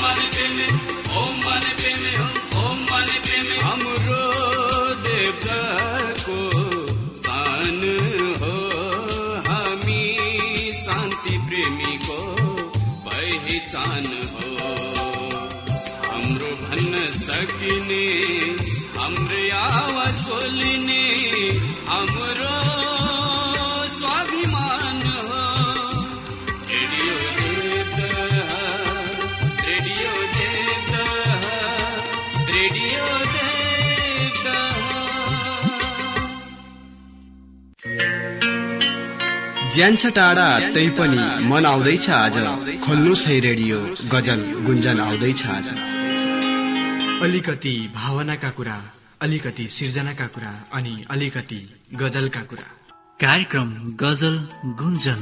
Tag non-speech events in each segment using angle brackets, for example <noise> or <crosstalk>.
हाम्रो ज्यान छ टाढा तै पनि मन आउँदैछ आज। खोल्नुहोस् है रेडियो गजल गुन्जन आउँदैछ आज। अलिकति भावनाका कुरा अलिकति सिर्जनाका कुरा अनि अलिकति गजलका कुरा। कार्यक्रम गजल गुन्जन।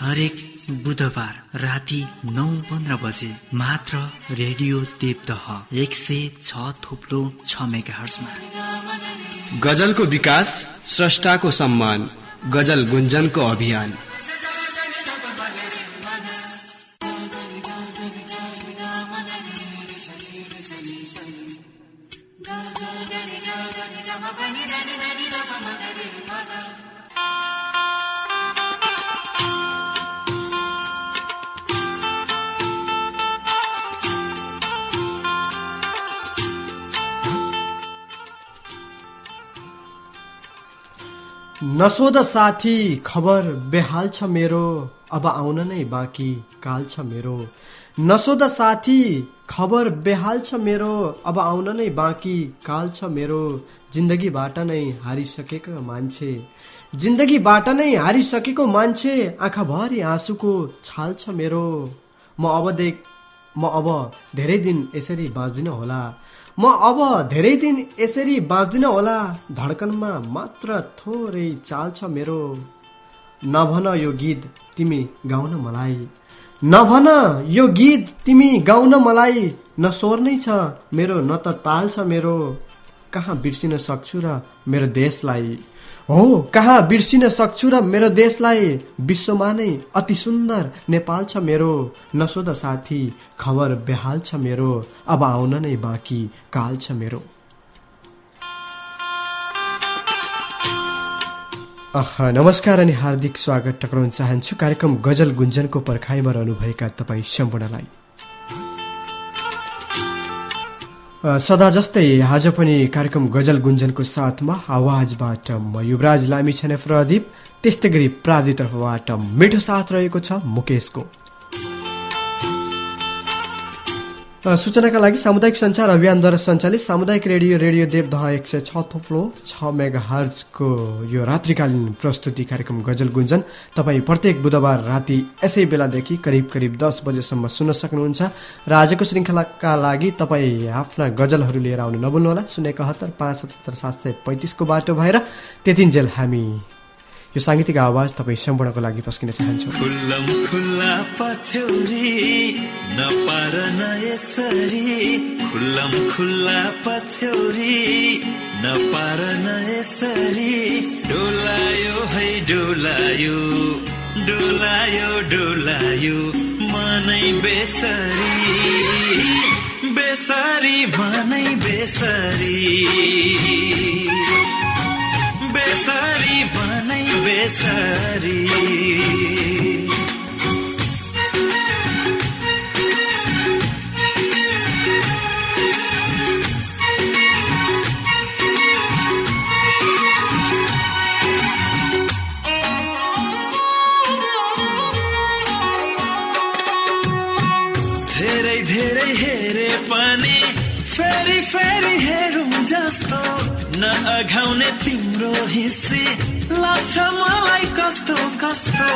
हरेक बुधबार राति नौ पन्ध्र बजे मात्र रेडियो देवदह एक सय छ थुप्लो छ मेगा हर्समा गजलको विकास स्रष्टाको सम्मान गजल गुन्जनको अभियान। नसोध साथी खबर बेहाल छ मेरो। अब आउन नै बाँकी काल छ मेरो। नसोध साथी खबर बेहाल छ मेरो। अब आउन नै बाँकी काल छ मेरो। जिन्दगीबाट नै हारिसकेको मान्छे। जिन्दगीबाट नै हारिसकेको मान्छे आँखाभरि आँसुको छाल छ मेरो। म अब देख म अब धेरै दिन यसरी बाँच्दिन होला। म अब धेरै दिन यसरी बाँच्दिन होला। धड्कनमा मात्र थोरै चाल छ मेरो। नभन यो गीत तिमी गाउन मलाई। नभन यो गीत तिमी गाउन मलाई। न स्वर छ मेरो न त ताल छ मेरो। कहाँ बिर्सिन सक्छु र मेरो देशलाई? हो कहाँ बिर्सिन सक्छु र मेरो देशलाई? विश्वमा नै अति सुन्दर नेपाल छ मेरो। नसोध साथी खबर बेहाल छ मेरो। अब आउन नै बाँकी काल छ मेरो। नमस्कार अनि हार्दिक स्वागत। टक्राउन चाहन्छु कार्यक्रम गजल गुन्जनको पर्खाइमा रहनुभएका तपाईँ सम्पूर्णलाई। सदा जस्तै आज पनि कार्यक्रम गजल गुन्जनको साथमा आवाजबाट म युवराज लामी छने प्रदीप त्यस्तै गरी प्रावितर्फबाट मिठो साथ रहेको छ मुकेशको। सूचनाका लागि सामुदायिक सञ्चार अभियानद्वारा सञ्चालित सामुदायिक रेडियो रेडियो देवदह एक सय छ थोप्लो छ मेगा हर्जको यो रात्रिकालीन प्रस्तुति कार्यक्रम गजल गुन्जन। तपाईँ प्रत्येक बुधबार राति यसै बेलादेखि करिब करिब दस बजेसम्म सुन्न सक्नुहुन्छ र आजको श्रृङ्खलाका लागि तपाईँ आफ्ना गजलहरू लिएर आउनु नभुल्नुहोला। शून्य एकहत्तर पाँच सतहत्तर सात सय पैँतिसको बाटो भएर त्यतिन्जेल हामी यो साङ्गीतिक आवाज तपाईँ सम्पूर्णको लागि पस्किन चाहन्छौँ। खुल्लम है डोलायो डोलायो डोलायो मनै बेसरी। बेसरी मनै बेसरी। बेसरी भनै बेसरी। धेरै हेरे पनि फेरि फेरि हेरौँ जस्तो नअघाउने तिम्रो हिस्से लाग्छ मलाई कस्तो कस्तो?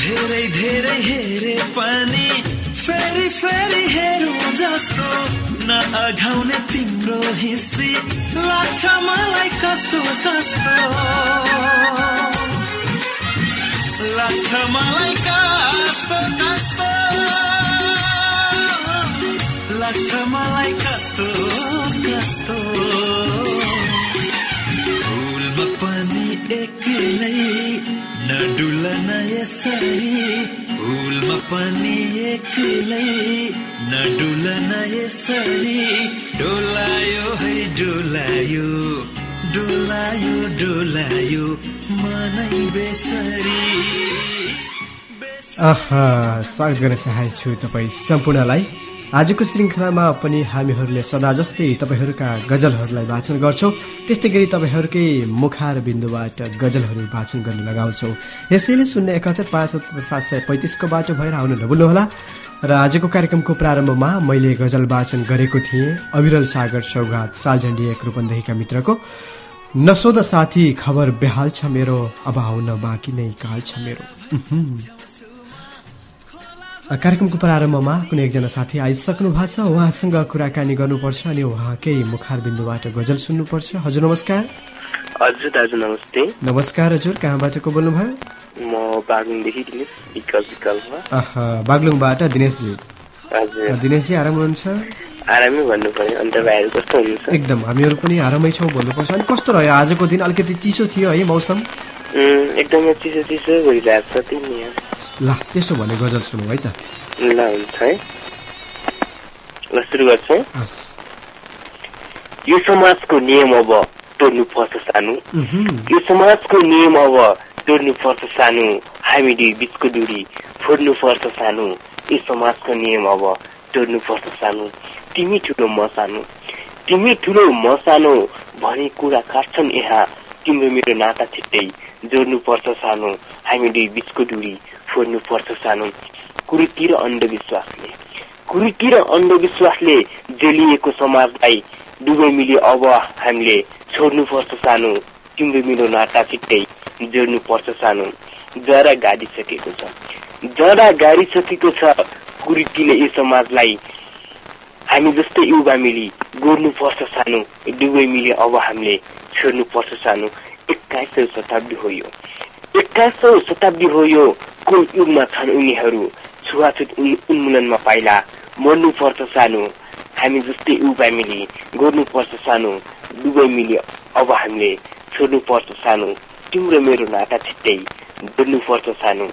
धेरै धेरै हेरे पनि फेरि फेरि हेरौँ जस्तो। नअघाउने तिम्रो हिस्से लाग्छ मलाई कस्तो कस्तो? लाग्छ मलाई कस्तो कस्तो? लाग्छ मलाई कस्तो कस्तो? फुलमा पनि एक्लै नडुलन यसरी। भुलमा पनि एक्लै नडुलन यसरी। डोलायो है डोलायो डोलायो डोलायो मनै बेसरी। स्वागत गर्न चाहन्छु तपाईँ सम्पूर्णलाई। आजको श्रृङ्खलामा पनि हामीहरूले सदा जस्तै तपाईँहरूका गजलहरूलाई वाचन गर्छौँ। त्यस्तै गरी तपाईँहरूकै मुखार बिन्दुबाट गजलहरू वाचन गर्न लगाउँछौँ। यसैले शून्य एकात्तर पाँच सात सय पैँतिसको बाटो भएर आउनु नभुल्नुहोला। र आजको कार्यक्रमको प्रारम्भमा मैले गजल वाचन गरेको थिएँ अविरल सागर सौगात सालझण्डी एक रूपन्देहीका मित्रको। नसोध साथी खबर बेहाल छ मेरो अब आउन बाँकी नै काल छ मेरो। कार्यक्रमको प्रारम्भमा कुनै एकजना साथी आइसक्नु भएको छ। उहाँसँग कुराकानी गर्नुपर्छ अनि उहाँकै मुखार बिन्दुबाट गजल सुन्नुपर्छ। हजुर नमस्कार। हजुर दाजु नमस्ते। नमस्कार हजुर। कहाँबाट को बोल्नुभयो? म अह, बागलुङबाट दिनेशजी। दिनेशजी आराम हुनुहुन्छ? आरामै भन्नु पर्यो भाइहरू कस्तो हुनुहुन्छ? एकदम। हामीहरू पनि आरामै छौँ भन्नुपर्छ। अनि कस्तो रह्यो आजको दिन? अलिकति चिसो थियो है मौसम। एकदमै चिसो चिसो भइरहेको छ। ला त्यसो भने गजल सुनौ है त। ल हुन्छ है। ल सुरु गर्छु यो समाजको नियम अब तोड्नु पर्छ सानो। यो समाजको नियम अब तोड्नु पर्छ सानो। हामी दुई बिचको दूरी फोड्नु पर्छ सानो। यो समाजको नियम अब तोड्नु पर्छ सानो। तिमी ठुलो म सानो। तिमी ठुलो म सानो भने कुरा काट्छन् यहाँ। तिम्रो मेरो नाता छिट्टै जोड्नु पर्छ सानो। हामी दुई बिचको दूरी फोड्नु पर्छ सानो। कुरीति र अन्धविश्वासले। कुरीति र अन्धविश्वासले जेलिएको समाजलाई दुवै मिली अब हामीले छोड्नु पर्छ सानो। तिम्रो मेरो नाता छिट्टै जोड्नु पर्छ सानो। जरा गाडिसकेको छ। जरा गाडिसकेको छ कुरीतिले यो समाजलाई। हामी जस्तै युवा मिली गोड्नु पर्छ सानो। दुवै मिली अब हामीले छोड्नु पर्छ सानो। एक्काइसौँ शताब्दी हो यो। एक्काइसौँ शताब्दी हो यो। कुन युगमा छन् उनीहरू। छुवाछुत उन्- उन्मूलनमा पाइला। मर्नु पर्छ सानो। हामी जस्तै युवा मिली गर्नु पर्छ सानो। दुवै मिली अब हामीले छोड्नु पर्छ सानो। तिम्रो मेरो नाता छिट्टै जोड्नु पर्छ सानो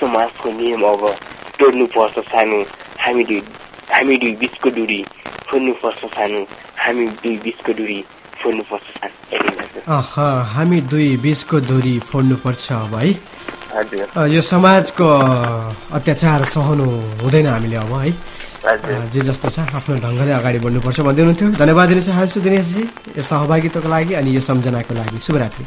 समाजको नियम अब तोड्नु पर्छ सानो। हामी दुई हामी दुई बिचको दूरी फोड्नु पर्छ सानो। हामी दुई बिचको दूरी हामी दुई बिचको दूरी फोड्नुपर्छ अब है। यो समाजको अत्याचार सहनु हुँदैन हामीले अब है। जे जस्तो छ आफ्नो ढङ्गले अगाडि बढ्नुपर्छ भन्दै हुनुहुन्थ्यो धन्यवाद दिन चाहन्छु दिनेशजी यो सहभागिताको लागि अनि यो सम्झनाको लागि। शुभरात्रि।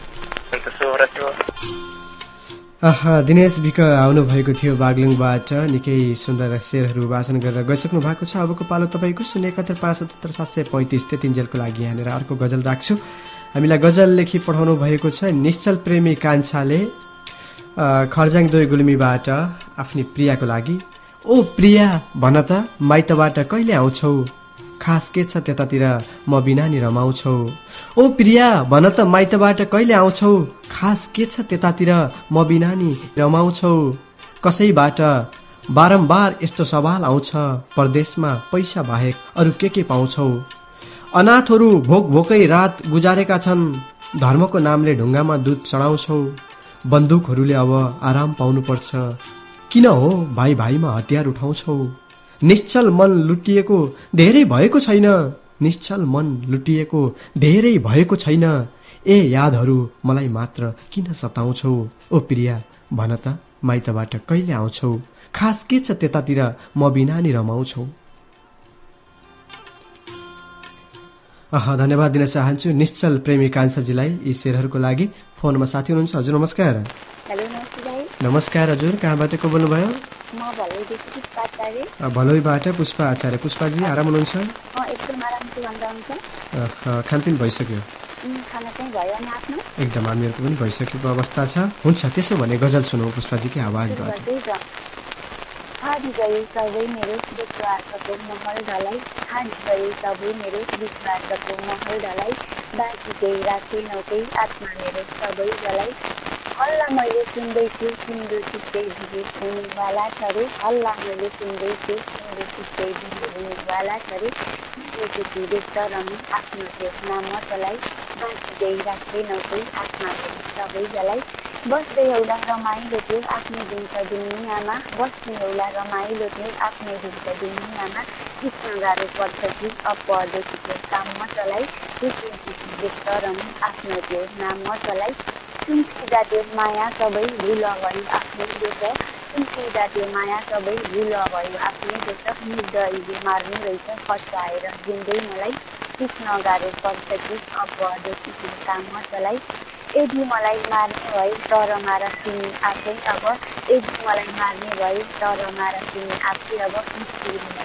दिनेश विक आउनुभएको थियो बागलुङबाट। निकै सुन्दर शेरहरू वाचन गरेर गइसक्नु भएको छ। अबको पालो तपाईँको शून्य एकहत्तर पाँच सतहत्तर सात सय पैँतिस। त्यतिन्जेलको लागि यहाँनिर अर्को गजल राख्छु। हामीलाई गजल लेखी पठाउनु भएको छ निश्चल प्रेमी कान्छाले खर्जाङ दोय गुल्मीबाट आफ्नी प्रियाको लागि। ओ प्रिया भन त माइतबाट कहिले आउँछौ? खास के छ त्यतातिर? म बिना नि रमाउँछौ। ओ प्रिया भन त माइतबाट कहिले आउँछौ? खास के छ त्यतातिर? म बिना नि रमाउँछौ। कसैबाट? बारम्बार यस्तो सवाल आउँछ। परदेशमा पैसा बाहेक अरू के के पाउँछौ? अनाथहरू भोक भोकै रात गुजारेका छन्। धर्मको नामले ढुङ्गामा दुध चढाउँछौ। बन्दुकहरूले अब आराम पाउनुपर्छ। किन हो? भाइ भाइमा हतियार उठाउँछौ। निश्चल मन लुटिएको धेरै भएको छैन। निश्चल मन लुटिएको धेरै भएको छैन। ए यादहरू मलाई मात्र किन सताउँछौ? ओ प्रिया भन त माइतबाट कहिले आउँछौ? खास के छ त्यतातिर? म बिना नि रमाउँछौ। अह धन्यवाद दिन चाहन्छु निश्चल प्रेमी कान्छाजीलाई यी शेरहरूको लागि। फोनमा साथी हुनुहुन्छ हजुर नमस्कार। नमस्कार हजुर कहाँबाट को बोल्नुभयो? आचार्य अ, भलौईबाट पुष्पा आचार्य। पुष्पाजी आराम हुनुहुन्छ? खानपिन भइसक्यो? खाना एकदम हामीहरूको पनि भइसकेको अवस्था छ। हुन्छ त्यसो भने गजल सुनौ पुष्पाजीकै आवाजबाट खाली गयो सबै मेरो विश्वासको महल ढलाई खाली गयो सबै मेरो विश्वासको महल ढलाई बाँकी केही राखेनौ केही आत्मा मेरो सबै जलाई। हल्ला मैले सुन्दैछु सिन्दुर छुट्टै भिडियो हुनेवाला छ रे हल्ला मैले सुन्दैछु सिन्दुर छुट्टै भिडियो हुनेवाला छ रे एकचोटि व्यक्त रमी आफ्नो त्यो नामतलाई बाँचिँदै राख्दैनौ कोही आफ्ना सबैजलाई बस्दै एउटा रमाइलो थियो आफ्नै दिन्छ दुनियाँमा बस्दै एउटा रमाइलो थियो आफ्नै दिन्छ दुनियाँमा सिक्न गाह्रो पर्छ कि अपदेखि त्यो काम एकचोटि व्यक्त रमी आफ्नो त्यो नाम सुन्सिँदा त्यो माया सबै भुल भयो आफ्नै देश सुन्सिँदा त्यो माया सबै भुल भयो आफ्नै देश निर्दयले मार्नु रहेछ फसाएर जिउँदै मलाई सिक्न गाह्रो पर्छ कि अबदेखि त्यो काम मचलाई यदि मलाई मार्ने भए तर मार तिमी आफै अब यदि मलाई मार्ने भए तर मार तिमी आफै अब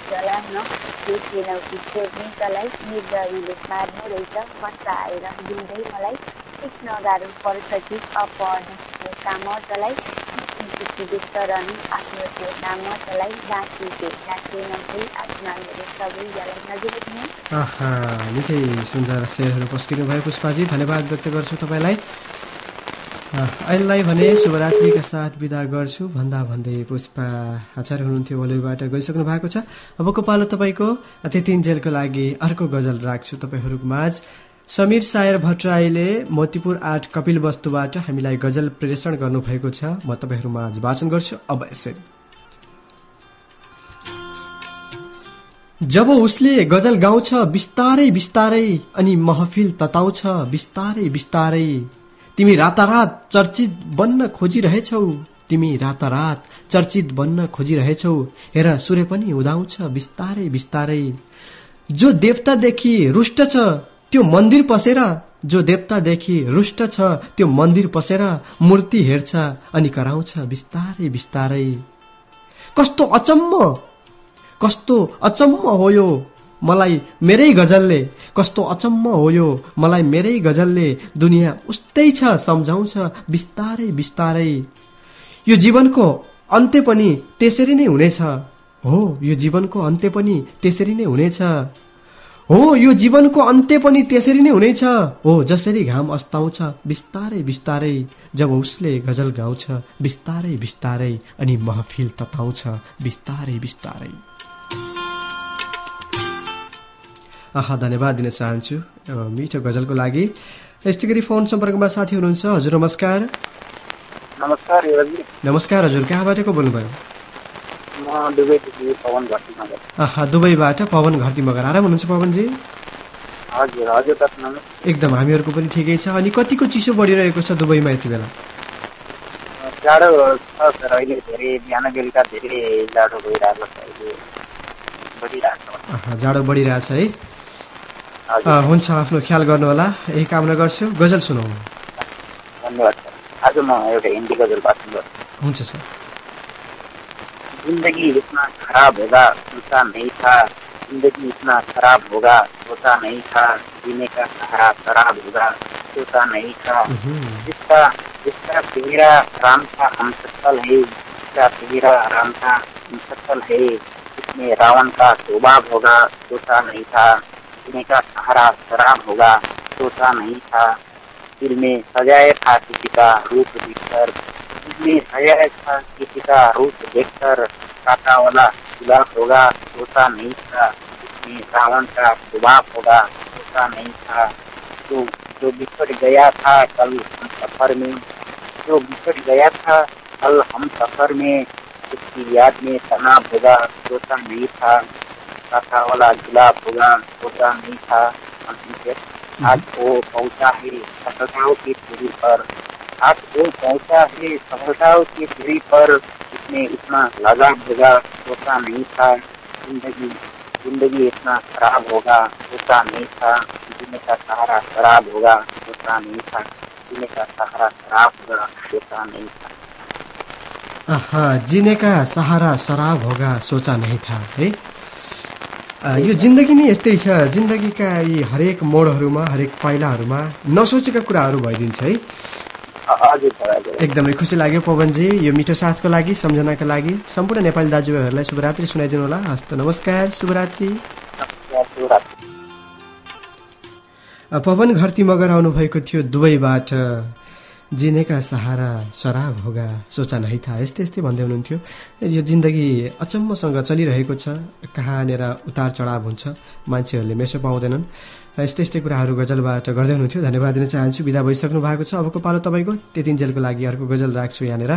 जलाउन देखेनौ कि छोड्ने तलाई निर्दयले मार्नु रहेछ फसाएर जिउँदै मलाई सिक्न गाह्रो पर्छ कि अपढ्ने कामतलाई व्यक्त रहनु आफ्नो राखेन कोही आफ्ना मेरो सबैजनालाई नजिक निकै सुन्दर शेरहरू पस्किनु भयो पुष्पाजी। धन्यवाद व्यक्त गर्छु तपाईँलाई। अह, अहिलेलाई भने शुभरात्रिका साथ विदा गर्छु। भन्दा भन्दै पुष्पा आचार्य हुनुहुन्थ्यो वलुबाट गइसक्नु भएको छ। अबको पालो तपाईँको त्यतिन्जेलको लागि अर्को गजल राख्छु तपाईँहरूको माझ। समीर सायर भट्टराईले मोतीपुर आठ कपिल वस्तुबाट हामीलाई गजल प्रेषण गर्नुभएको छ। म तपाईँहरू माझ वाचन गर्छु। अब यसरी। जब उसले गजल गाउँछ बिस्तारै बिस्तारै अनि महफिल तताउँछ बिस्तारै बिस्तारै तिमी रातारात चर्चित बन्न खोजिरहेछौ तिमी रातारात चर्चित बन्न खोजिरहेछौ हेर सूर्य पनि उदाउँछ बिस्तारै बिस्तारै। जो देवतादेखि रुष्ट छ त्यो मन्दिर पसेर जो देवतादेखि रुष्ट छ त्यो मन्दिर पसेर मूर्ति हेर्छ अनि कराउँछ बिस्तारै बिस्तारै। कस्तो अचम्म! कस्तो अचम्म हो यो मलाई मेरै गजलले। कस्तो अचम्म हो यो मलाई मेरै गजलले। दुनियाँ उस्तै छ सम्झाउँछ बिस्तारै बिस्तारै। यो जीवनको अन्त्य पनि त्यसरी नै हुनेछ। हो यो जीवनको अन्त्य पनि त्यसरी नै हुनेछ। हो यो जीवनको अन्त्य पनि त्यसरी नै हुनेछ। हो जसरी घाम अस्ताउँछ बिस्तारै बिस्तारै जब उसले गजल गाउँछ बिस्तारै बिस्तारै अनि महफिल तताउँछ बिस्तारै बिस्तारै। आहा धन्यवाद दिन चाहन्छु मिठो गजलको लागि। यस्तै गरी फोन सम्पर्कमा साथी हुनुहुन्छ हजुर नमस्कार। नमस्कार हजुर कहाँबाट को बोल्नुभयो म दुबईदेखि पवन भट्टी नगर आहा दुबईबाट पवन घरती मगर आराम हुनुहुन्छ पवनजी? हजुर हजुर एकदम हामीहरूको पनि ठिकै छ। अनि कतिको चिसो बढिरहेको छ दुबईमा यति बेला? जाडो छ सर अहिले धेरै बिहान बेलुका धेरै जाडो भइरहेको छ अहिले। जाडो बढिरहेछ है? हुन्छ आफ्नो ख्याल गर्नुहोला। यही कामना गर्छु। गजल सुनाउनु धन्यवाद आज म एउटा हिन्दी गजल वाचन गर्छु हुन्छ सर। ज़िंदगी इतना खराब होगा सोचा नहीं था। ज़िंदगी इतना खराब होगा सोचा नहीं था। जीने का सहारा शराब होगा सोचा नहीं था। जिसका जिसका चेहरा राम का हम सकल है जिसका चेहरा राम का हम सकल है इसमें रावण का स्वभाव होगा सोचा नहीं था। जीने का सहारा खराब होगा सोचा नहीं था। दिल में सजाए था किसी का रूप देखकर। में सजाया था किसी का रूप देखकर काटा वाला गुलाब होगा सोचा नहीं था इसमें रावण का स्वभाव होगा सोचा नहीं था जो जो बिछड़ गया था कल हम सफ़र में. जो बिछड़ गया था कल हम सफ़र में. उसकी याद में तनाव होगा सोचा नहीं था काटा वाला गुलाब होगा सोचा नहीं था आज वो पहुँचा है सफलताओं की सीढ़ी पर. वो पहुंचा है सफलताओं की सीढ़ी पर इसमें इतना लगाव होगा सोचा नहीं था। जिंदगी जिंदगी इतना खराब होगा सोचा नहीं था। जीने का सहारा शराब होगा सोचा नहीं था। जीने का सहारा शराब होगा सोचा नहीं था। आहा जिनेका सहारा शराब होगा सोचा नहीं था है? यो जिन्दगी नै यस्तै छ। जिन्दगीका यी हरेक मोडहरूमा हरेक पाइलाहरूमा नसोचेका कुराहरू भइदिन्छ है? एकदमै खुसी लाग्यो पवनजी यो मिठो साथको लागि सम्झनाका लागि। सम्पूर्ण नेपाली दाजुभाइहरूलाई शुभरात्रि सुनाइदिनु होला। हस्त नमस्कार शुभरात्रि। पवन घरती मगर आउनुभएको थियो दुबईबाट। जिने का सहारा शराब होगा सोचा नै था। यस्तै यस्तै भन्दै हुनुहुन्थ्यो। यो जिन्दगी अचम्मसँग चलिरहेको छ कहाँनिर उतार चढाव हुन्छ मान्छेहरूले मेसो पाउँदैनन्। यस्तै यस्तै कुराहरू गजलबाट गर्दै हुनुहुन्थ्यो। धन्यवाद दिन चाहन्छु। विदा भइसक्नु भएको छ। अबको पालो तपाईँको त्यतिन्जेलको लागि अर्को गजल राख्छु यहाँनिर।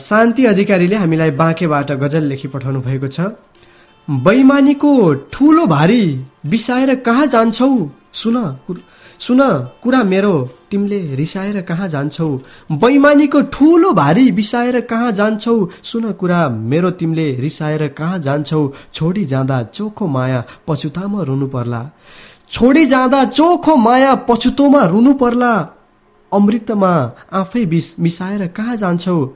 शान्ति अधिकारीले हामीलाई बाँकेबाट गजल लेखी पठाउनु भएको छ। बैमानीको ठुलो भारी बिसाएर कहाँ जान्छौ? सुन सुन कुरा मेरो तिमीले रिसाएर कहाँ जान्छौ? बैमानीको ठुलो भारी बिसाएर कहाँ जान्छौ? सुन कुरा मेरो तिमीले रिसाएर कहाँ जान्छौ? छोडी जाँदा चोखो माया पछुतामा रुनु पर्ला। छोडी जाँदा चोखो माया पछुतोमा रुनु पर्ला। अमृतमा आफै बिस मिसाएर कहाँ जान्छौ?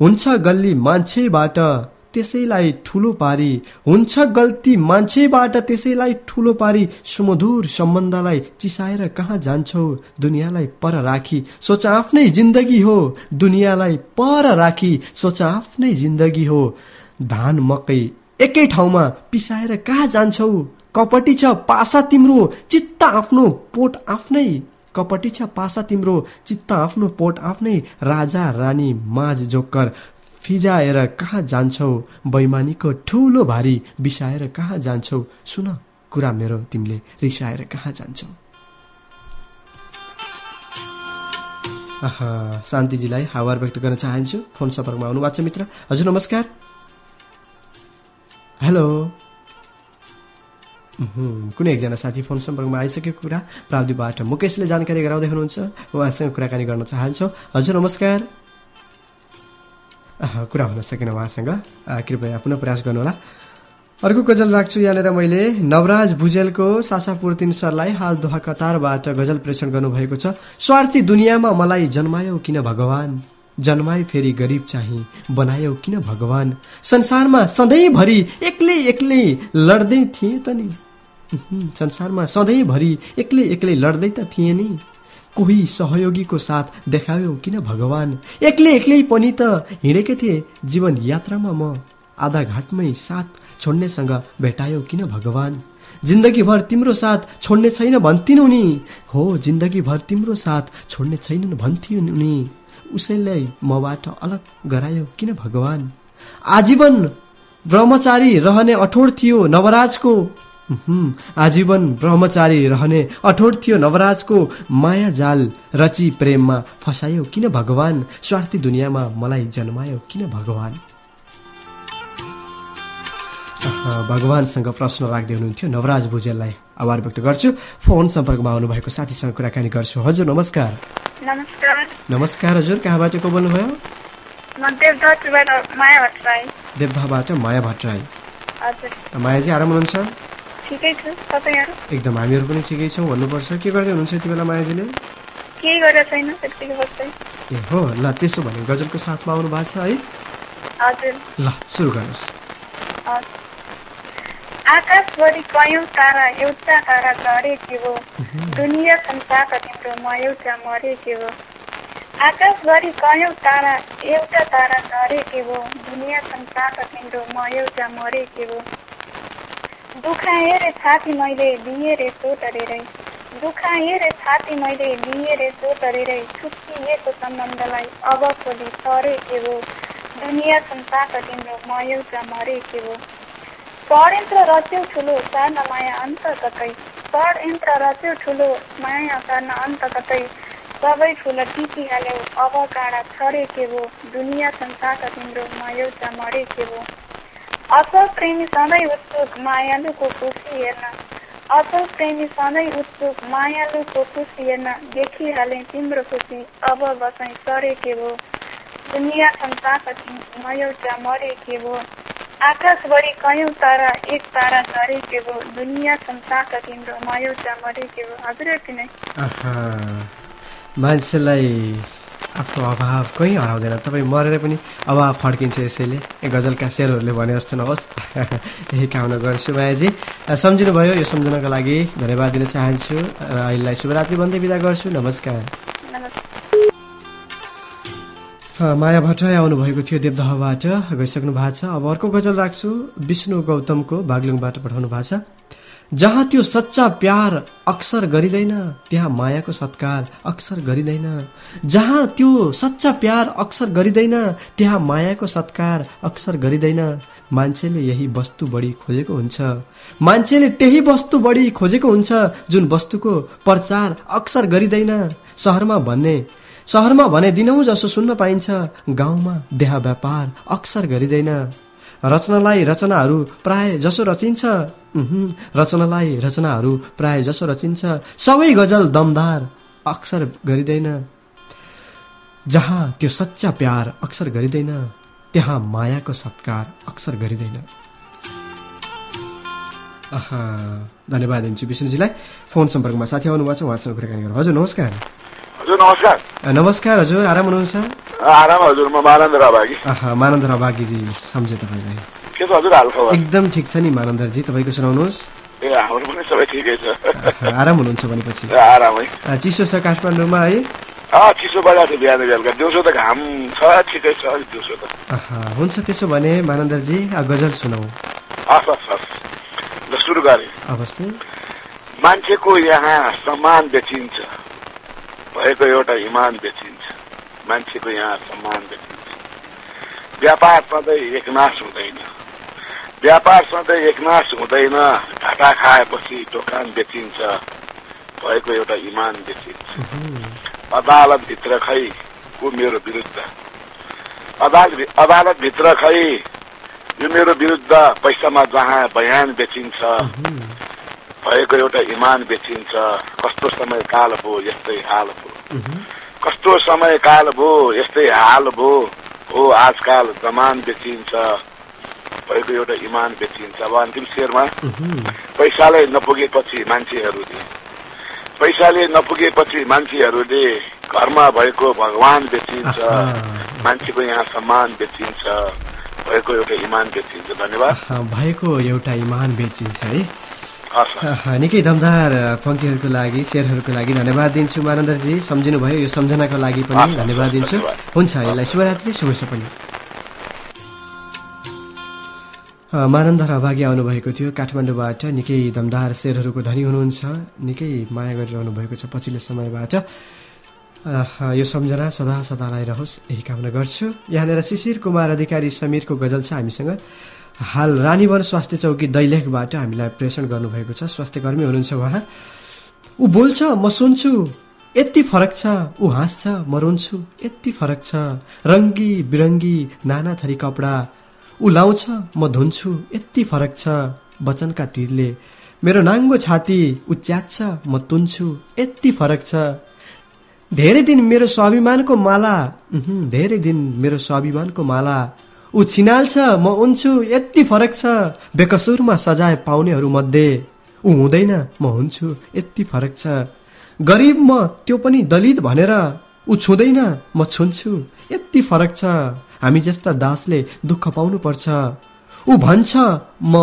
हुन्छ गल्ली मान्छेबाट त्यसैलाई ठुलो पारी। हुन्छ गल्ती मान्छेबाट त्यसैलाई ठुलो पारी। सुमधुर सम्बन्धलाई चिसाएर कहाँ जान्छौ? दुनियाँलाई पर राखी। सोच आफ्नै जिन्दगी हो। दुनियाँलाई पर राखी। सोच आफ्नै जिन्दगी हो। धान मकै एकै ठाउँमा पिसाएर कहाँ जान्छौ? कपटी छ पासा तिम्रो चित्त आफ्नो पोट आफ्नै। कपटी छ पासा तिम्रो चित्त आफ्नो पोट आफ्नै। राजा रानी माझ जोकर। फिजाएर कहाँ जान्छौ? बैमानीको ठुलो भारी बिसाएर कहाँ जान्छौ? सुन कुरा मेरो तिमीले रिसाएर कहाँ जान्छौ? शान्तिजीलाई आभार व्यक्त गर्न चाहन्छु। फोन सम्पर्कमा आउनुभएको छ मित्र। हजुर नमस्कार। हेलो। कुनै एकजना साथी फोन सम्पर्कमा आइसकेको कुरा। प्राविधिकबाट मुकेशले जानकारी गराउँदै हुनुहुन्छ। उहाँसँग कुराकानी गर्न चाहन्छौँ। हजुर नमस्कार। कुरा हुन सकेन उहाँसँग। कृपया पुनः प्रयास गर्नुहोला। अर्को गजल राख्छु यहाँनिर मैले। नवराज भुजेलको सासापुर तिन सरलाई हाल दोहा कतारबाट गजल प्रेषण गर्नुभएको छ। स्वार्थी दुनियाँमा मलाई जन्मायौ किन भगवान? जन्माए फेरि गरिब चाहिँ बनायौ किन भगवान? संसारमा सधैँभरि एक्लै एक्लै लड्दै थिए त नि। संसारमा सधैँभरि एक्लै एक्लै लड्दै त थिए नि। कोही सहयोगीको साथ देखायो किन भगवान? एक्लै एक्लै पनि त हिँडेकै थिए। जीवन यात्रामा म आधा घाटमै साथ छोड्नेसँग भेटायो किन भगवान? जिन्दगीभर तिम्रो साथ छोड्ने छैन भन्थिन् उनी। हो जिन्दगीभर तिम्रो साथ छोड्ने छैनन् भन्थिन् उनी। उसैलाई मबाट अलग गरायो किन भगवान? आजीवन ब्रह्मचारी रहने अठोट थियो नवराजको। आजीवन ब्रह्मचारी रहने अठोट थियो नवराजको माया जाल। रची प्रेममा फसायो किन भगवान? स्वार्थी दुनियाँमा मलाई जन्मायो किन भगवान? भगवानसँग प्रश्न राख्दै हुनुहुन्थ्यो नवराज भुजेललाई। आभार व्यक्त गर्छु। फोन सम्पर्कमा आउनुभएको साथीसँग कुराकानी गर्छु। हजुर नमस्कार। नमस्कार। हजुर। कहाँबाट को बोल्नुभयो देवधाबाट माया भट्टराई। मायाजी आराम हुनुहुन्छ? ठिकै छु तपाईँहरू? एकदम हामीहरू पनि ठिकै छौँ भन्नुपर्छ। के गर्दै हुनुहुन्छ यति बेला मायाजीले? केही गरेको छैन ए हो ल त्यसो भने गजलको साथमा आउनु भएको छ है? हजुर। ल सुरु गर्नुहोस्। आकाशभरि कयौँ तारा एउटा तारा झरे के हो? दुनियाँ संसारका तिम्रो म एउटा मरे के हो? आकाशभरि कयौँ तारा एउटा तारा झरे के हो? दुनियाँ संसारका तिम्रो म एउटा मरे के हो? दुखाए रे छाती मैले दिए रे सो तरेरै। दुखाए रे छाती मैले दिए रे सो तरेरै। छुट्टिएको सम्बन्धलाई अब खोली सरे के हो? दुनियाँ संसारका तिम्रो म एउटा मरे के हो? षड्यन्त्र रच्यो ठुलो सार्न माया अन्त कतै। षड्यन्त्र रच्यो ठुलो माया सार्न अन्त कतै। सबै ठुलो टिकिहाल्यो अब काँडा छरे के हो? दुनियाँ संसारका तिम्रो म एउटा मरे के हो? असल प्रेमी सधैँ उत्सुक मायालुको खुसी हेर्न। असल प्रेमी सधैँ उत्सुक मायालुको खुसी हेर्न देखिहालेँ तिम्रो खुसी अब बसाइ सरे के हो दुनियाँ तिम्रो म एउटा मरे के हो आकाशभरि कयौँ तारा एक तारा झरे के हो दुनियाँ संसारका तिम्रो म एउटा मरे के हो हजुर यति नै? आहा, मान्छेलाई आफ्नो अभाव कहीँ हराउँदैन। तपाईँ मरेर पनि अभाव फर्किन्छ यसैले। गजलका शेरहरूले भने जस्तो नहोस्। <laughs> यही कामना गर्छु मायाजी। सम्झिनुभयो यो सम्झनको लागि धन्यवाद दिन चाहन्छु। र अहिलेलाई शुभरात्रि भन्दै बिदा गर्छु। नमस्कार। माया भट्टराई आउनुभएको थियो देवदहबाट। गइसक्नु भएको छ। अब अर्को गजल राख्छु। विष्णु गौतमको बागलुङबाट पठाउनु भएको छ। जहाँ त्यो सच्चा प्यार अक्सर गरिँदैन त्यहाँ मायाको सत्कार अक्सर गरिँदैन। जहाँ त्यो सच्चा प्यार अक्सर गरिँदैन त्यहाँ मायाको सत्कार अक्सर गरिँदैन। मान्छेले यही वस्तु बढी खोजेको हुन्छ। मान्छेले त्यही वस्तु बढी खोजेको हुन्छ जुन वस्तुको प्रचार अक्सर गरिँदैन। सहरमा भन्ने सहरमा भने दिनौँ जसो सुन्न पाइन्छ गाउँमा देहा व्यापार अक्सर गरिँदैन। रचनालाई रचनाहरू प्राय जसो रचिन्छ। रचनालाई रचनाहरू प्राय जसो रचिन्छ। सबै गजल दमदार अक्सर गरिँदैन। जहाँ त्यो सच्चा प्यार अक्सर गरिँदैन त्यहाँ मायाको सत्कार अक्सर गरिँदैन। धन्यवाद दिन्छु विष्णुजीलाई। फोन सम्पर्कमा साथी आउनुभएको छ उहाँसँग कुराकानी गरौँ हजुर नमस्कार। हजुर नमस्कार। नमस्कार हजुर आराम हुनुहुन्छ? आराम हजुर म मानन्द राभागी। मानन्द रबागीजी सम्झे तपाईँलाई। के छ हजुर हाल खबर एकदम ठिक छ नि मानन्दरजी तपाईँको सुनाउनुहोस्। ए हाम्रो पनि सबै ठिकै छ। आराम हुनुहुन्छ भनेपछि। आराम। चिसो छ काठमाडौँमा है? चिसो बजार थियो बिहान बेलुका। दिउँसो त घाम छ ठिकै छ दिउँसो त। हुन्छ त्यसो भने मानन्दरजी गजल सुनाऊ। सुरु गरेँ। अवश्य। मान्छेको यहाँ सम्मान बेचिन्छ। भएको एउटा इमान बेचिन्छ। मान्छेको यहाँ सम्मान बेचिन्छ। व्यापार सधैँ एकनाश हुँदैन। व्यापार सधैँ एकनाश हुँदैन। घाटा खाएपछि दोकान बेचिन्छ। भएको एउटा इमान बेचिन्छ। अदालतभित्र खै को मेरो विरुद्ध? अदालत अदालतभित्र खै यो मेरो विरुद्ध पैसामा जहाँ बयान बेचिन्छ। भएको एउटा इमान बेचिन्छ। कस्तो समय काल भयो यस्तै हाल भयो। कस्तो समय काल भयो यस्तै हाल भयो। हो आजकाल जमान बेचिन्छ। भएको एउटा इमान बेचिन्छ। अब अन्तिम शेरमा पैसाले नपुगेपछि मान्छेहरूले पैसाले नपुगेपछि मान्छेहरूले घरमा भएको भगवान बेचिन्छ। मान्छेको यहाँ सम्मान बेचिन्छ। भएको एउटा इमान बेचिन्छ। धन्यवाद। भएको एउटा इमान बेचिन्छ है। निकै दमदार पङ्क्तिहरूको लागि शेरहरूको लागि धन्यवाद दिन्छु मानन्दरजी। सम्झिनुभयो यो सम्झनाको लागि पनि धन्यवाद दिन्छु। हुन्छ यसलाई शुभरात्रि शुभ सपनी। अ, मानन्द अभागी आउनुभएको थियो। काठमाडौँबाट निकै दमदार शेरहरूको धनी हुनुहुन्छ। निकै माया गरिरहनु भएको छ पछिल्लो समयबाट। यो सम्झना सदा सदालाई रहोस् यही कामना गर्छु। यहाँनिर शिशिर कुमार अधिकारी समीरको गजल छ हामीसँग। हाल रानीवन स्वास्थ्य चौकी दैलेखबाट हामीलाई प्रेषण गर्नुभएको छ। स्वास्थ्य कर्मी हुनुहुन्छ उहाँ ऊ बोल्छ म सुन्छु। यति फरक छ। ऊ हाँस्छ म रुन्छु। यति फरक छ। रङ्गी बिरङ्गी नाना थरी कपडा। ऊ लाउँछ म धुन्छु। यति फरक छ। वचनका तीरले मेरो नाङ्गो छाती ऊ च्यात्छ म तुन्छु। यति फरक छ। धेरै दिन मेरो स्वाभिमानको माला। धेरै दिन मेरो स्वाभिमानको माला। ऊ छिनाल्छ म उन्छु यति फरक छ। बेकसुरमा सजाय पाउनेहरू मध्ये ऊ हुँदैन म हुन्छु यति फरक छ। गरिब म त्यो पनि दलित भनेर ऊ छुँदैन म छुन्छु यति फरक छ। हामी जस्ता दासले दुःख पाउनु पर्छ ऊ भन्छ म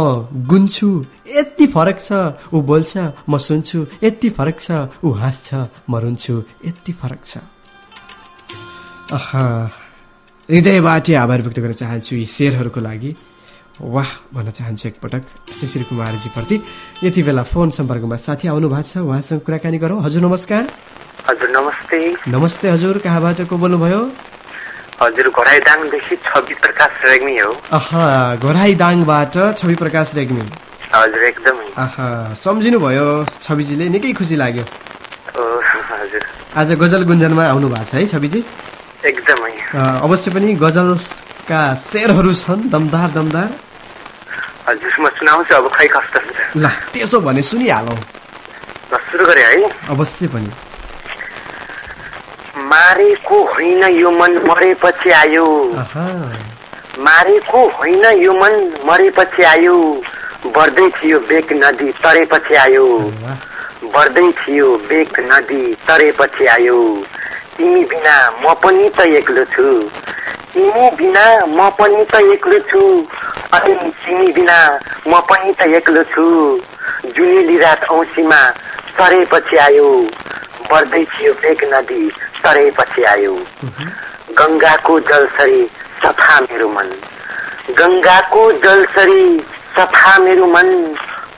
गुन्छु यति फरक छ। ऊ बोल्छ म सुन्छु यति फरक छ। ऊ हाँस्छ म रुन्छु यति फरक छ। आहा हृदयबाट आभार व्यक्त गर्न चाहन्छु यी शेरहरूको लागि। वाह भन्न चाहन्छु एकपटक। शिशिर कुमारजी प्रति यति बेला फोन सम्पर्कमा साथी आउनु भएको छ। उहाँसँग कुराकानी गरौँ। हजुर नमस्कार। हजुर नमस्ते। नमस्ते हजुर कहाँबाट को बोल्नुभयो? हजुर घराइदाङदेखि छवि प्रकाश रेग्मी हो। आहा घोराई दाङबाट छवि प्रकाश रेग्मी। हजुर एकदमै। सम्झिनुभयो छविजीले। निकै खुसी लाग्यो। हजुर। आज गजल गुन्जनमा आउनु भएको छ है छविजी। एकदमै। अवश्य पनि गजलका शेरहरू छन् दमदार दमदार। हजुर म सुनाउँछु अब खै कस्तो हुन्छ। ल त्यसो भने सुनिहालौँ। ल सुरु गरे है। अवश्य पनि। मारेको होइन यो मन मरेपछि आयो। मारेको होइन यो मन मरेपछि आयो। बढ्दै थियो बेग नदी तरेपछि आयो। बढ्दै थियो बेग नदी तरेपछि आयो। तिमी बिना म पनि त एक्लो छु। तिमी बिना म पनि त एक्लो छु। अनि तिमी बिना म पनि त एक्लो छु। जुनेली रात औँसीमा तरेपछि आयो। बढ्दै थियो बेग नदी तरेपछि आयो। गङ्गाको जलसरी सफा मेरो मन। गङ्गाको जलसरी सफा मेरो मन।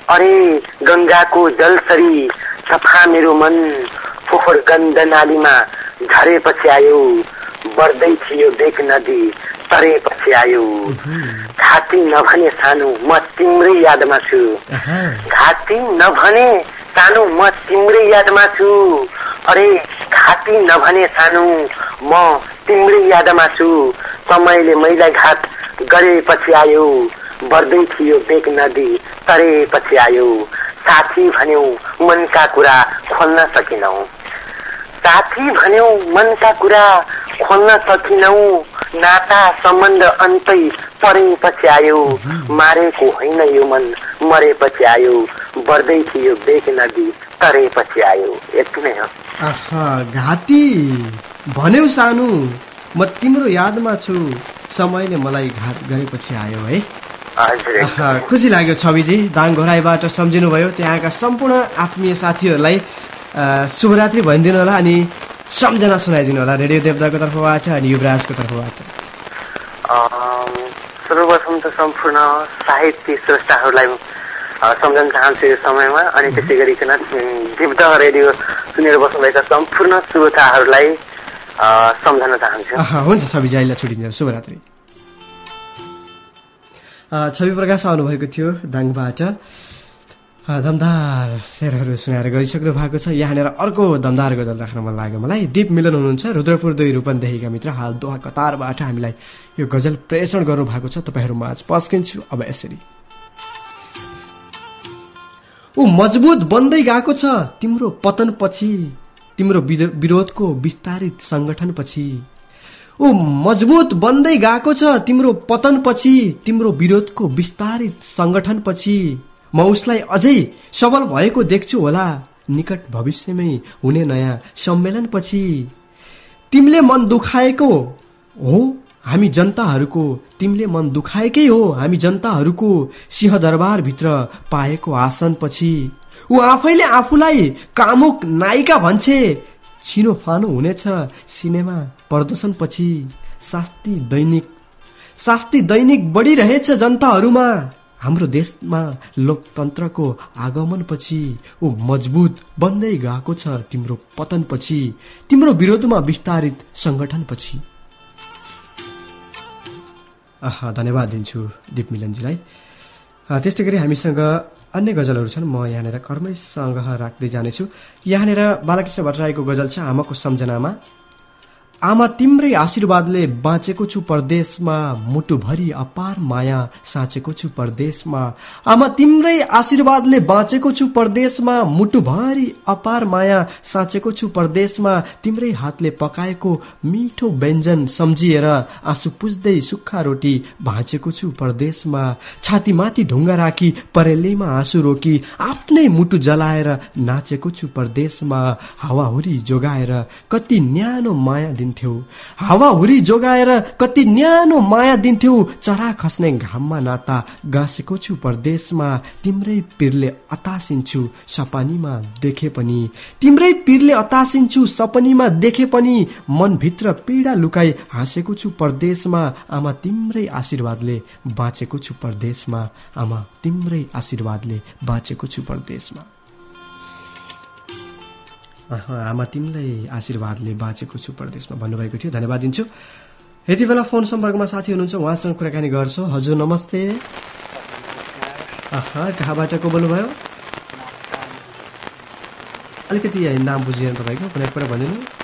अरे गङ्गाको जलसरी सफा मेरो मन। फोहोर गन्ध नालीमा झरेपछि आयो बढ्दै थियो बेक नदी तरेपछि आयो। घाँटी नभने सानो म तिम्रै यादमा छु। घाँटी नभने सानो म तिम्रै यादमा छु। अरे घाँटी नभने सानो म तिम्रै यादमा छु। समयले मैला घाट गरेपछि आयो बढ्दै थियो बेग नदी तरेपछि आयो। साथी भन्यौ मनका कुरा खोल्न सकेनौ। साथी भन्यौ मनका कुरा खोल्न सकिनौ। नाता सम्बन्ध अन्तै परेपछि आयो। मारेको होइन यो मन मरेपछि आयो। बढ्दै थियो बेग नदी तरेपछि आयो। यति नै हो। घाँटी भन्यौ सानो म तिम्रो यादमा छु। समयले मलाई घात गरेपछि आयो है। खुसी लाग्यो छविजी। दाङ घोराईबाट सम्झिनुभयो त्यहाँका सम्पूर्ण आत्मीय साथीहरूलाई। शुभरात्रि भनिदिनु होला अनि सम्झना सुनाइदिनु होला। रेडियो देवताको तर्फबाट अनि युवराजको तर्फबाट। सर्वप्रथम त सम्पूर्ण साहित्य स्रष्टाहरूलाई सम्झन चाहन्छु यो समयमा। अनि त्यसै गरिकन दिव्द रेडियो सुनेर बस्नुभएका सम्पूर्ण श्रोताहरूलाई सम्झन चाहन्छु। हुन्छ अहिले छुट्टिन्छ शुभरात्रि। छवि प्रकाश आउनुभएको थियो दाङबाट। दमदार शेरहरू सुनाएर गइसक्नु भएको छ। यहाँनिर अर्को दमदार गजल राख्न मन लाग्यो मलाई। दीप मिलन हुनुहुन्छ। रुद्रपुर दुई रूपन्देहीका मित्र। हाल दोहा कतारबाट हामीलाई यो गजल प्रेषण गर्नु भएको छ। तपाईँहरूमा आज पस्किन्छु। अब यसरी। ऊ मजबुत बन्दै गएको छ। तिम्रो पतन पछि तिम्रो विरो- विरोधको विस्तारित संगठन पछि ऊ मजबुत बन्दै गएको छ। तिम्रो पतन पछि तिम्रो विरोधको विस्तारित संगठन पछि म उसलाई अझै सबल भएको देख्छु होला। निकट भविष्यमै हुने नयाँ सम्मेलन पछि तिमीले मन दुखाएको हो हामी जनताहरूको। तिमीले मन दुखाएकै हो हामी जनताहरूको सिंहदरबारभित्र पाएको आसन पछि ऊ आफैले आफूलाई कामुक नायिका भन्छे। छिनो फानो हुनेछ सिनेमा प्रदर्शन पछि शास्ति दैनिक शास्ति दैनिक बढिरहेछ जनताहरूमा। हाम्रो देशमा लोकतन्त्रको आगमन पछि ऊ मजबुत बन्दै गएको छ तिम्रो पतन पछि तिम्रो विरोधमा विस्तारित संगठन पछि आहा धन्यवाद दिन्छु दिप मिलनजीलाई त्यस्तै गरी हामीसँग अन्य गजलहरू छन्। म यहाँनिर कर्मैसँग राख्दै जानेछु। यहाँनिर बालकृष्ण भट्टराईको गजल छ आमाको सम्झनामा। आमा तिम्रै आशीर्वादले बाँचेको छु परदेशमा मुटुभरि अपार माया साँचेको छु परदेशमा। आमा तिम्रै आशीर्वादले बाँचेको छु परदेशमा मुटुभरि अपार माया साँचेको छु परदेशमा। तिम्रै हातले पकाएको मिठो व्यञ्जन सम्झिएर आँसु पुज्दै सुक्खा रोटी भाँचेको छु परदेशमा। छातीमाथि ढुङ्गा राखी परेलीमा आँसु रोकी आफ्नै मुटु जलाएर नाचेको छु परदेशमा। हावाहुरी जोगाएर कति न्यानो माया दिन्थ्यौ। हावाहुरी जोगाएर कति न्यानो माया दिन्थ्यौ। चरा खस्ने घाममा नाता गाँसेको छु परदेशमा। तिम्रै पिरले अतासिन्छु सपनीमा देखे पनि। तिम्रै पिरले अतासिन्छु सपनीमा देखे पनि। मनभित्र पीडा लुकाई हाँसेको छु परदेशमा। आमा तिम्रै आशीर्वादले बाँचेको छु परदेशमा। आमा तिम्रै आशीर्वादले बाँचेको छु परदेशमा। आमा तिमीलाई आशीर्वादले बाँचेको छु परदेशमा भन्नुभएको थियो। धन्यवाद दिन्छु। यति बेला फोन सम्पर्कमा साथी हुनुहुन्छ उहाँसँग कुराकानी गर्छु। हजुर नमस्ते। कहाँबाट को बोल्नुभयो अलिकति नाम बुझिएन तपाईँको कुनै एकपल्ट भनिदिनु?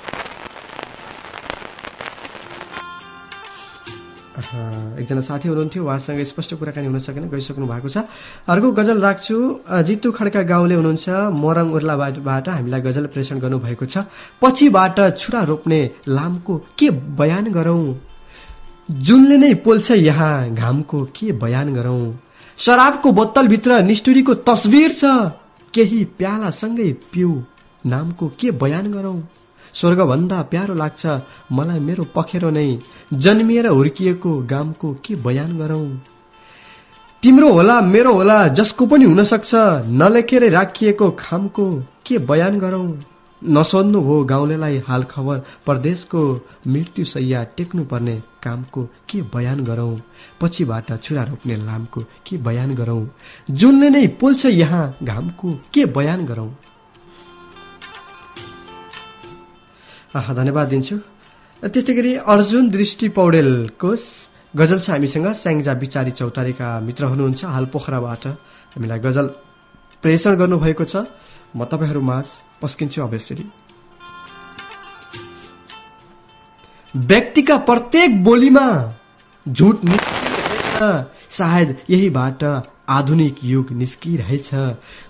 एकजना साथी हुनुहुन्थ्यो उहाँसँग स्पष्ट कुराकानी हुन सकेन गइसक्नु भएको छ। अर्को गजल राख्छु। जितु खड्का गाउँले हुनुहुन्छ मोरङ उर्लाबाट हामीलाई गजल प्रेषण गर्नुभएको छ। पछिबाट छुरा रोप्ने लामको के बयान गरौँ? जुनले नै पोल्छ यहाँ घामको के बयान गरौँ? शराबको बोतलभित्र निष्ठुरीको तस्विर छ। केही प्यालासँगै पिउ नामको के बयान गरौँ? स्वर्गभन्दा प्यारो लाग्छ मलाई मेरो पखेरो नै जन्मिएर हुर्किएको गामको के बयान गरौँ? तिम्रो होला मेरो होला जसको पनि हुन सक्छ नलेखेरै राखिएको खामको के बयान गरौँ? नसोध्नु हो गाउँलेलाई हाल खबर परदेशको मृत्यु सैया टेक्नु पर्ने कामको के बयान गरौँ? पछिबाट छुरा रोप्ने लामको के बयान गरौँ? जुनले नै पोल्छ यहाँ घामको के बयान गरौँ? धन्यवाद दिन्छु त्यस्तै गरी अर्जुन दृष्टि पौडेलको गजल छ हामीसँग स्याङ्जा बिचारी चौतारीका मित्र हुनुहुन्छ हाल पोखराबाट हामीलाई गजल प्रेषण गर्नुभएको छ म तपाईँहरू माझ पस्किन्छु अवश्यरी व्यक्तिका प्रत्येक बोलीमा झुट सायद यहीबाट आधुनिक युग निस्किरहेछ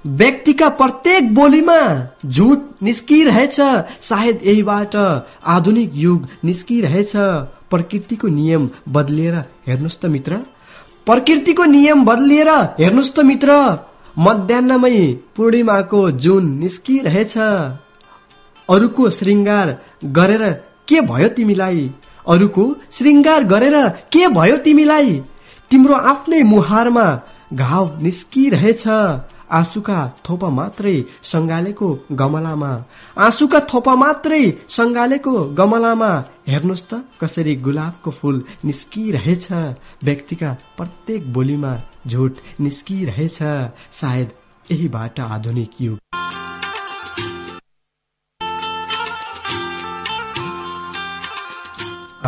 व्यक्तिका प्रत्येक बोलीमा झुट निस्किरहेछ सायद यहीबाट आधुनिक युग निस्किरहेछ प्रकृतिको नियम बदलिएर हेर्नुहोस् त मित्र। प्रकृतिको नियम बदलिएर हेर्नुहोस् त मित्र। मध्याहमै पूर्णिमाको जुन निस्किरहेछ अरूको श्रृङ्गार गरेर के भयो तिमीलाई? अरूको श्रृङ्गार गरेर के भयो तिमीलाई? तिम्रो आफ्नै मुहारमा घाउ निस्किरहेछ। आँसुका थोपा मात्रै सङ्गालेको गमलामा। आँसुका थोपा मात्रै सङ्गालेको गमलामा। हेर्नुहोस् त कसरी गुलाबको फुल निस्किरहेछ। व्यक्तिका प्रत्येक बोलीमा झुट निस्किरहेछ। सायद यहीबाट आधुनिक युग।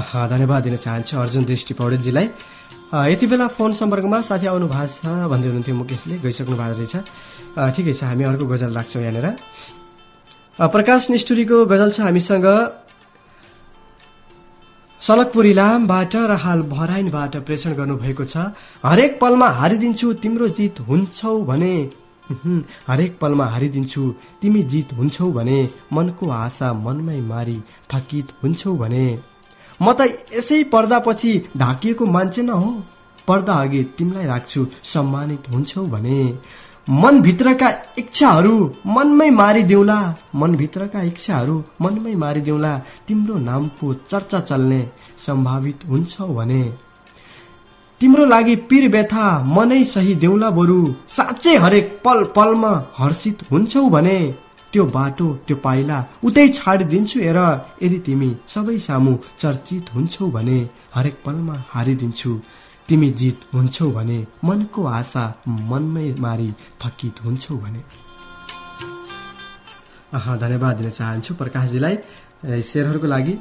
धन्यवाद दिन चाहन्छु अर्जुन दृष्टि पौडेलजीलाई यति बेला फोन सम्पर्कमा साथी आउनु भएको छ भन्दै हुनुहुन्थ्यो मुकेशले गइसक्नु भएको रहेछ। ठिकै छ हामी अर्को गजल राख्छौँ यहाँनिर। प्रकाश निष्ठुरीको गजल छ हामीसँग। सलकपुर इलामबाट र हाल भराइनबाट प्रेषण गर्नुभएको छ। हरेक पलमा हारिदिन्छु तिम्रो जित हुन्छौ भने। हरेक पलमा हारिदिन्छु तिमी जित हुन्छौ भने। मनको आशा मनमै मारी थकित हुन्छौ भने। म त यसै पर्दापछि ढाकिएको मान्छे न हो। पर्दा अघि तिमीलाई राख्छु सम्मानित हुन्छौ भने। मनभित्रका इच्छाहरू मनमै मारिदेऊला मनभित्रका इच्छाहरू मनमै मारिदेऊला तिम्रो नामको चर्चा चल्ने सम्भावित हुन्छौ भने। तिम्रो लागि पीर व्यथा मनै सही देउला बरु। साँच्चै हरेक पल पलमा हर्षित हुन्छौ भने। त्यो बाटो त्यो पाइला उतै छाडिदिन्छु हेर यदि तिमी सबै सामु चर्चित हुन्छौ भने हरेक पलमा हारिदिन्छु। तिमी जित हुन्छौ भने मनको आशा मनमै मारी थकित हुन्छौ भने। धन्यवाद दिन चाहन्छु प्रकाशजीलाई। ए, शेरहरूको लागि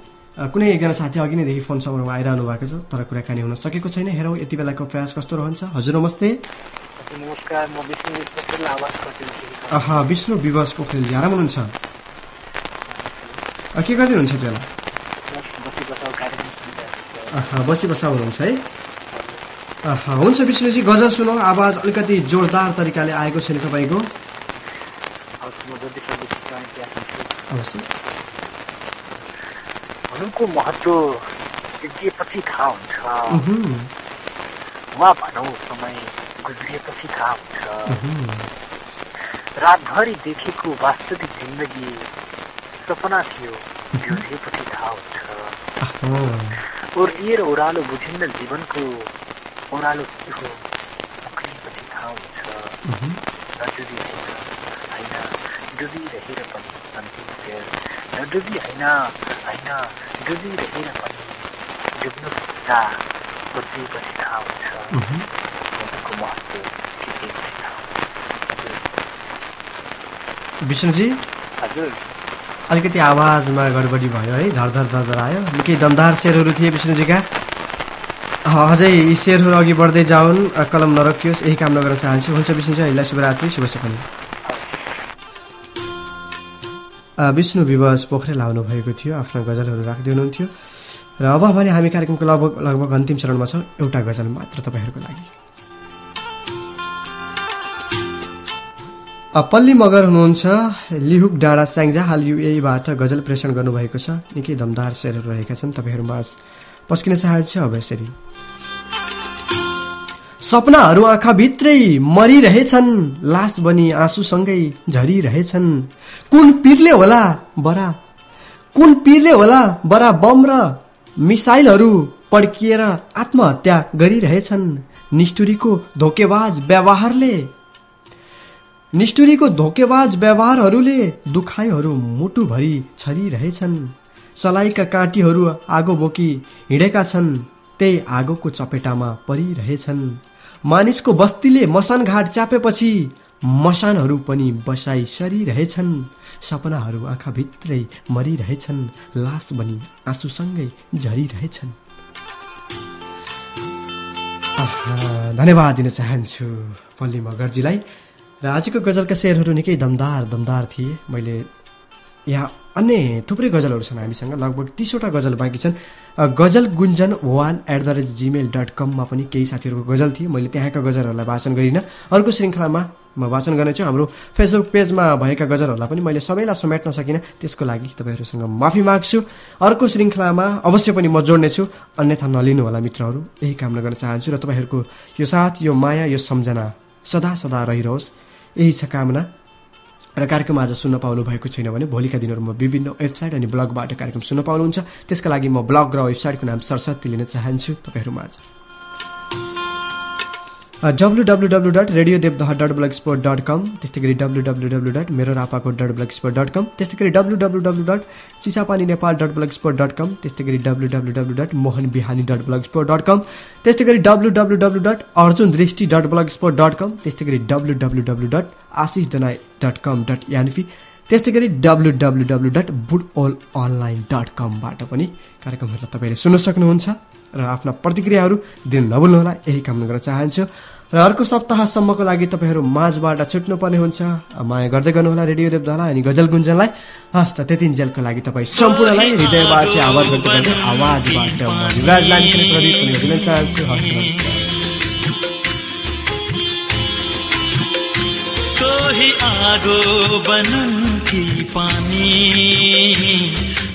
कुनै एकजना साथी अघि नैदेखि फोन सम्पर्कमा आइरहनु भएको छ तर कुराकानी हुन सकेको छैन। हेरौँ यति बेलाको प्रयास कस्तो रहन्छ? हजुर नमस्ते। नमस्कार पोखरेल आहा विष्णु विवश पोखरेलजी आराम हुनुहुन्छ के गर्दै हुनुहुन्छ बेला बसाउ। आहा बसी बसा हुनुहुन्छ है आहा हुन्छ विष्णुजी गजल सुनौ आवाज अलिकति जोरदार तरिकाले आएको छैन तपाईँको हवस्, म जति सक्दो छिटो आइँ त्यहाँ छु। अवश्य भनौँको महत्व सिद्धिएपछि थाहा हुन्छ वा भनौँ समय गुज्रिएपछि थाहा हुन्छ रातभरि देखेको वास्तविक जिन्दगी सपना थियो बिउझेपछि थाहा हुन्छ ओर्लिएर ओह्रालो बुझिन्न जीवनको ओह्रालो के हो पक्रिएपछि थाहा हुन्छ नडुबी होइन होइन डुबिरहेर पनि अन्तिम फेर नडुबी होइन होइन डुबिरहेर पनि डुब्नु खोज्दा खोजिएपछि थाहा हुन्छ विष्णुजी? हजुर। अलिकति आवाजमा गडबडी भयो है धरधर धरधर आयो। निकै दमदार शेरहरू थिए विष्णुजीका। अझै यी शेरहरू अघि बढ्दै जाउन् कलम नरोकियोस् यही काम गर्न चाहन्छु। हुन्छ विष्णुजी अहिले शुभरात्रि शुभ सपनी विष्णु विवश पोखरेल आउनुभएको थियो आफ्ना गजलहरू राख्दै हुनुहुन्थ्यो र अब भने हामी कार्यक्रमको लगभग लगभग अन्तिम चरणमा छौँ। एउटा गजल मात्र तपाईँहरूको लागि। पल्ली मगर हुनुहुन्छ लिहुक डाँडा स्याङ्जा हाल युएबाट गजल प्रेषण गर्नुभएको छ। निकै दमदार शेरहरू रहेका छन्। तपाईँहरूमा पस्किन चाहन्छु अब यसरी। सपनाहरू आँखाभित्रै मरिरहेछन्। लास बनी आँसुसँगै झरिरहेछन्। कुन पीरले होला बरा? कुन पीरले होला बरा बम र मिसाइलहरू पड्किएर आत्महत्या गरिरहेछन्? निष्ठुरीको धोकेबाज व्यवहारले निष्ठुरीको धोकेबाज व्यवहारहरूले दुखाइहरू मुटुभरि छरिरहेछन्। सलाइका काँटीहरू आगो बोकी हिँडेका छन् त्यही आगोको चपेटामा परिरहेछन्। मानिसको बस्तीले मसानघाट च्यापेपछि मसानहरू पनि बसाइ सरिरहेछन् सपनाहरू आँखाभित्रै मरिरहेछन् लास बनी आँसुसँगै झरिरहेछन्। धन्यवाद दिन चाहन्छु पल्ली मगरजीलाई। र आजको गजलका शेरहरू निकै दमदार दमदार थिए। मैले यहाँ अन्य थुप्रै गजलहरू छन् हामीसँग। लगभग तिसवटा गजल बाँकी छन्। Gazal Gunjan one at the rate Gmail dot कममा पनि केही साथीहरूको गजल थिए। मैले त्यहाँका गजलहरूलाई वाचन गरिनँ। अर्को श्रृङ्खलामा म वाचन गर्नेछु। हाम्रो फेसबुक पेजमा भएका गजलहरूलाई पनि मैले सबैलाई समेट्न सकिनँ। त्यसको लागि तपाईँहरूसँग माफी माग्छु। अर्को श्रृङ्खलामा अवश्य पनि म जोड्नेछु। अन्यथा नलिनु होला मित्रहरू। यही कामना गर्न चाहन्छु र तपाईँहरूको यो साथ यो माया यो सम्झना सदा सदा रहिरहोस्। यही छ कामना। र कार्यक्रम आज सुन्न पाउनु भएको छैन भने भोलिका दिनहरूमा विभिन्न वेबसाइट अनि ब्लगबाट कार्यक्रम सुन्न पाउनुहुन्छ। त्यसका लागि म ब्लग र वेबसाइटको नाम सरस्वती लिन चाहन्छु। तपाईँहरूमा आज W W W dot radio Devdaha dot blogspot dot com त्यस्तै गरी डब्लु डब्लु डब्लु डट मेरो रापाको dot blogspot dot com त्यस्तै गरी W W W dot Chisapani Nepal dot blogspot dot com त्यस्तै गरी W W W dot Mohan Bihani dot blogspot dot com त्यस्तै गरी W W W dot Arjun Drishti dot blogspot dot com त्यस्तै गरी W W W dot Ashish Danai dot com dot यानिफी त्यस्तै गरी W W W dot बुड ओल online dot कमबाट पनि कार्यक्रमहरूलाई तपाईँले सुन्न सक्नुहुन्छ र आफ्ना प्रतिक्रियाहरू दिन नभुल्नुहोला यही काम गर्न चाहन्छु। र अर्को सप्ताहसम्मको लागि तपाईँहरू माझबाट छुट्नुपर्ने हुन्छ। माया गर्दै गर्नुहोला रेडियो देवदालाई अनि गजल गुन्जनलाई। हस् त त्यति जेलको लागि तपाईँ सम्पूर्णलाई हृदयबाट आवाजबाट युवराज आगो कि पानी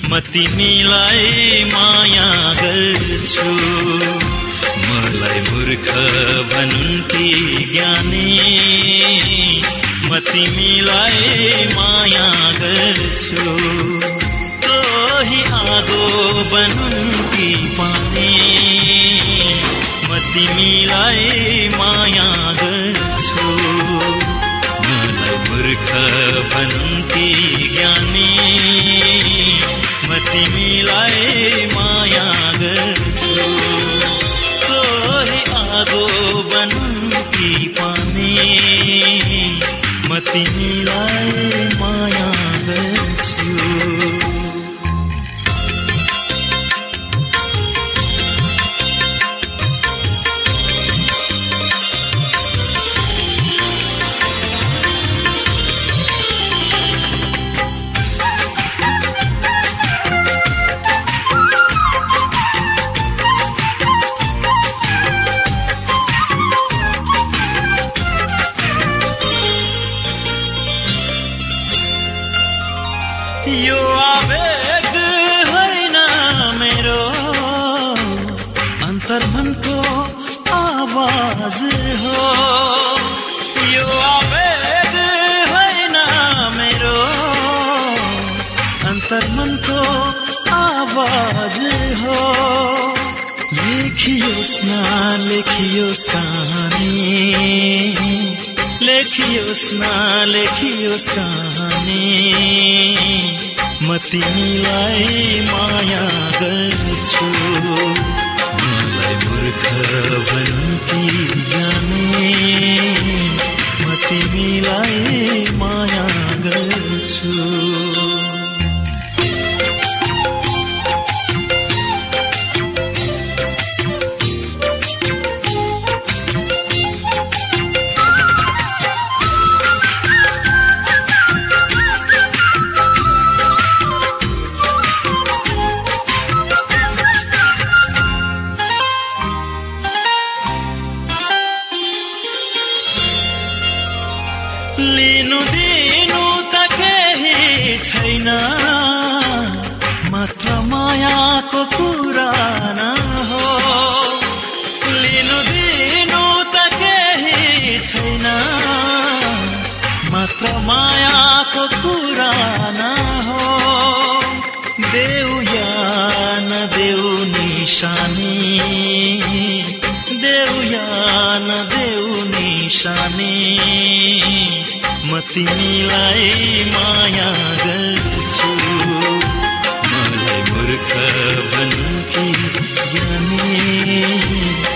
म तिमीलाई माया गर्छु। मलाई मूर्ख भनुन् कि ज्ञानी म तिमीलाई माया गर्छु। कोही आगो बनुन् कि पानी म तिमीलाई माया गर्छु। मूर्ख भन्ती ज्ञानी म तिमीलाई माया गर्छु कोही आगो बन्ती पानी म तिमीलाई माया तिमीलाई